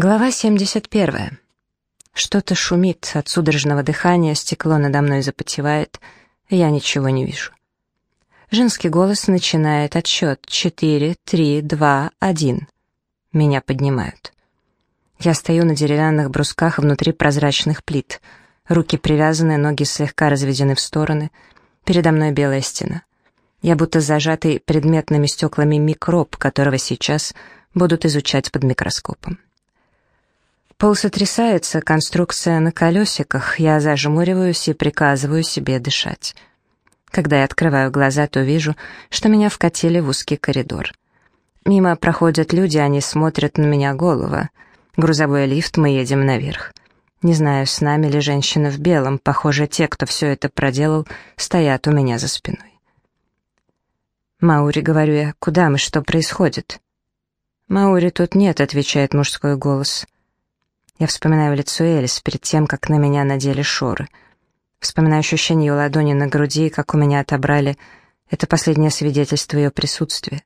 Глава 71. Что-то шумит, от судорожного дыхания стекло надо мной запотевает, я ничего не вижу. Женский голос начинает отсчет. Четыре, три, два, один. Меня поднимают. Я стою на деревянных брусках внутри прозрачных плит. Руки привязаны, ноги слегка разведены в стороны. Передо мной белая стена. Я будто зажатый предметными стеклами микроб, которого сейчас будут изучать под микроскопом. Пол сотрясается, конструкция на колесиках, я зажмуриваюсь и приказываю себе дышать. Когда я открываю глаза, то вижу, что меня вкатили в узкий коридор. Мимо проходят люди, они смотрят на меня голова. Грузовой лифт, мы едем наверх. Не знаю, с нами ли женщина в белом, похоже, те, кто все это проделал, стоят у меня за спиной. «Маури», — говорю я, — «куда мы, что происходит?» «Маури тут нет», — отвечает мужской голос. Я вспоминаю лицо Элис перед тем, как на меня надели шоры. Вспоминаю ощущение ее ладони на груди, как у меня отобрали. Это последнее свидетельство ее присутствия.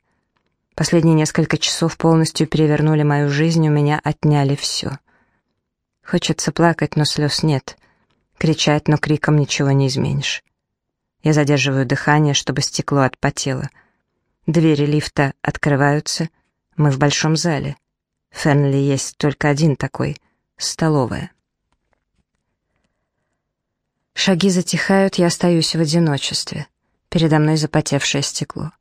Последние несколько часов полностью перевернули мою жизнь, у меня отняли все. Хочется плакать, но слез нет. Кричать, но криком ничего не изменишь. Я задерживаю дыхание, чтобы стекло отпотело. Двери лифта открываются. Мы в большом зале. Фернли есть только один такой — столовая. Шаги затихают, я остаюсь в одиночестве. Передо мной запотевшее стекло.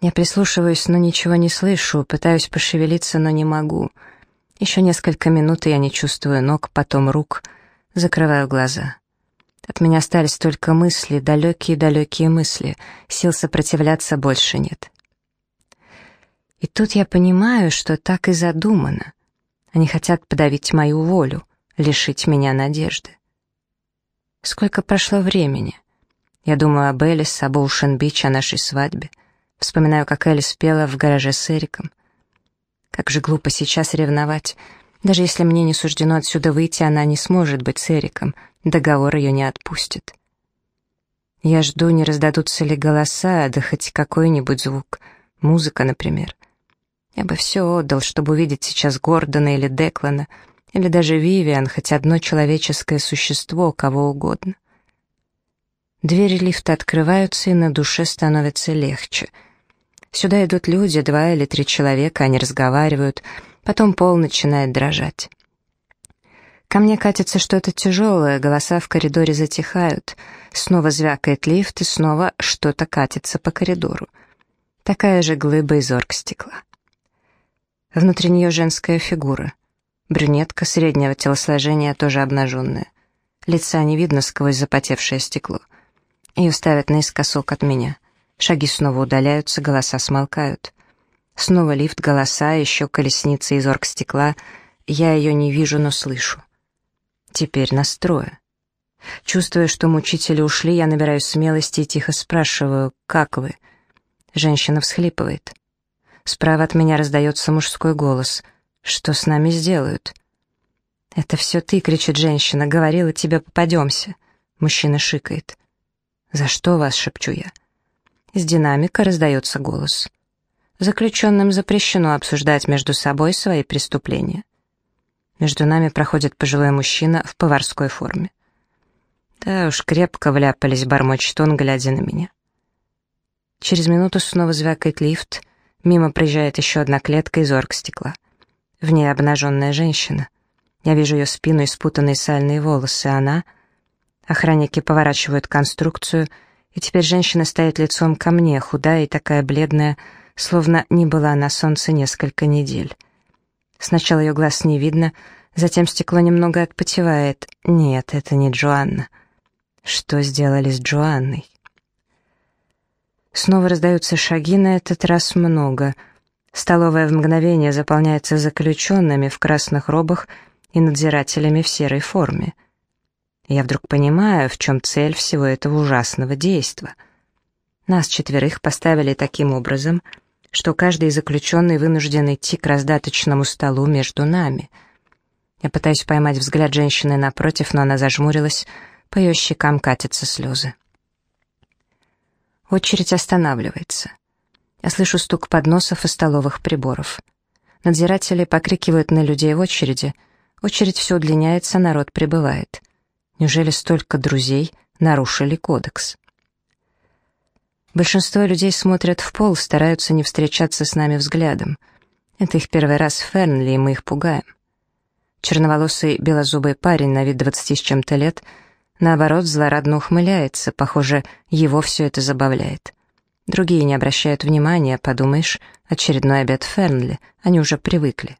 Я прислушиваюсь, но ничего не слышу, пытаюсь пошевелиться, но не могу. Еще несколько минут, и я не чувствую ног, потом рук, закрываю глаза. От меня остались только мысли, далекие-далекие мысли, сил сопротивляться больше нет. И тут я понимаю, что так и задумано. Они хотят подавить мою волю, лишить меня надежды. Сколько прошло времени? Я думаю об Элис, об Оушен-Бич, о нашей свадьбе. Вспоминаю, как Элис пела в гараже с Эриком. Как же глупо сейчас ревновать. Даже если мне не суждено отсюда выйти, она не сможет быть с Эриком. Договор ее не отпустит. Я жду, не раздадутся ли голоса, да хоть какой-нибудь звук. Музыка, например. Я бы все отдал, чтобы увидеть сейчас Гордона или Деклана, или даже Вивиан, хоть одно человеческое существо, кого угодно. Двери лифта открываются, и на душе становится легче. Сюда идут люди, два или три человека, они разговаривают, потом пол начинает дрожать. Ко мне катится что-то тяжелое, голоса в коридоре затихают, снова звякает лифт, и снова что-то катится по коридору. Такая же глыба из оргстекла. Внутри нее женская фигура. Брюнетка среднего телосложения, тоже обнаженная. Лица не видно сквозь запотевшее стекло. Ее ставят наискосок от меня. Шаги снова удаляются, голоса смолкают. Снова лифт, голоса, еще колесница из оргстекла. Я ее не вижу, но слышу. Теперь настрою. Чувствуя, что мучители ушли, я набираю смелости и тихо спрашиваю «Как вы?». Женщина всхлипывает. Справа от меня раздается мужской голос. «Что с нами сделают?» «Это все ты», — кричит женщина. «Говорила тебе, попадемся». Мужчина шикает. «За что вас?» — шепчу я. Из динамика раздается голос. Заключенным запрещено обсуждать между собой свои преступления. Между нами проходит пожилой мужчина в поварской форме. Да уж, крепко вляпались, бормочет он, глядя на меня. Через минуту снова звякает лифт — Мимо проезжает еще одна клетка из оргстекла. В ней обнаженная женщина. Я вижу ее спину и спутанные сальные волосы. Она... Охранники поворачивают конструкцию, и теперь женщина стоит лицом ко мне, худая и такая бледная, словно не была на солнце несколько недель. Сначала ее глаз не видно, затем стекло немного отпотевает. Нет, это не Джоанна. Что сделали с Джоанной? Снова раздаются шаги, на этот раз много. Столовая в мгновение заполняется заключенными в красных робах и надзирателями в серой форме. Я вдруг понимаю, в чем цель всего этого ужасного действа. Нас четверых поставили таким образом, что каждый заключенный вынужден идти к раздаточному столу между нами. Я пытаюсь поймать взгляд женщины напротив, но она зажмурилась, по ее щекам катятся слезы. Очередь останавливается. Я слышу стук подносов и столовых приборов. Надзиратели покрикивают на людей в очереди. Очередь все удлиняется, народ прибывает. Неужели столько друзей нарушили кодекс? Большинство людей смотрят в пол, стараются не встречаться с нами взглядом. Это их первый раз в Фернли, и мы их пугаем. Черноволосый белозубый парень на вид двадцати с чем-то лет, наоборот, злорадно ухмыляется, похоже, его все это забавляет. Другие не обращают внимания, подумаешь, очередной обед Фернли, они уже привыкли.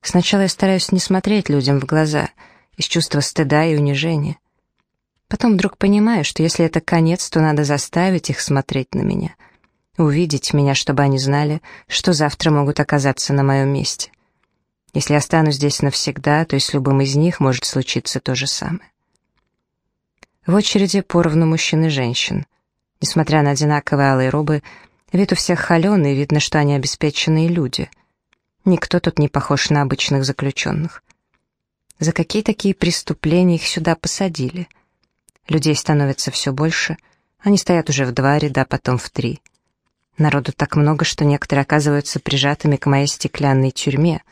Сначала я стараюсь не смотреть людям в глаза, из чувства стыда и унижения. Потом вдруг понимаю, что если это конец, то надо заставить их смотреть на меня, увидеть меня, чтобы они знали, что завтра могут оказаться на моем месте. Если я останусь здесь навсегда, то и с любым из них может случиться то же самое. В очереди поровну мужчин и женщин. Несмотря на одинаковые алые робы, вид у всех холеный, видно, что они обеспеченные люди. Никто тут не похож на обычных заключенных. За какие такие преступления их сюда посадили? Людей становится все больше, они стоят уже в два ряда, потом в три. Народу так много, что некоторые оказываются прижатыми к моей стеклянной тюрьме,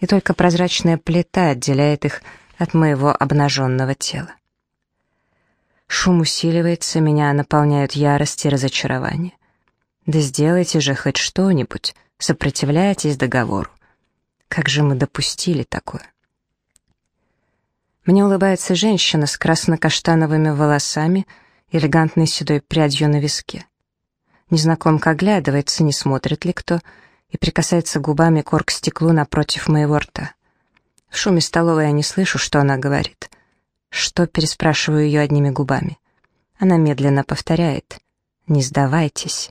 и только прозрачная плита отделяет их от моего обнаженного тела. Шум усиливается, меня наполняют ярость и разочарование. Да сделайте же хоть что-нибудь, сопротивляйтесь договору. Как же мы допустили такое? Мне улыбается женщина с красно-каштановыми волосами, элегантной седой прядью на виске. Незнакомка оглядывается, не смотрит ли кто, и прикасается губами к оргстеклу напротив моего рта. В шуме столовой я не слышу, что она говорит. «Что?» — переспрашиваю ее одними губами. Она медленно повторяет. «Не сдавайтесь».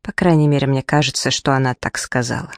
По крайней мере, мне кажется, что она так сказала.